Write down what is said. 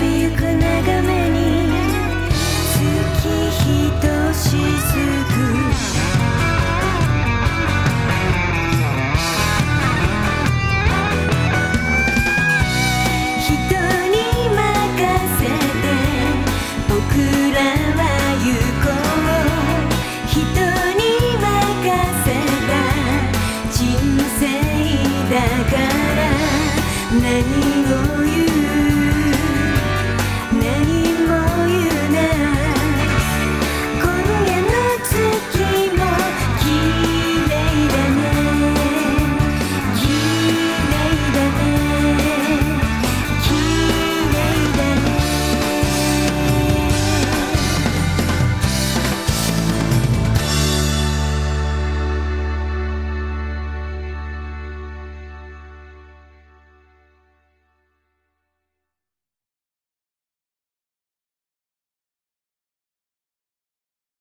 びゆく眺め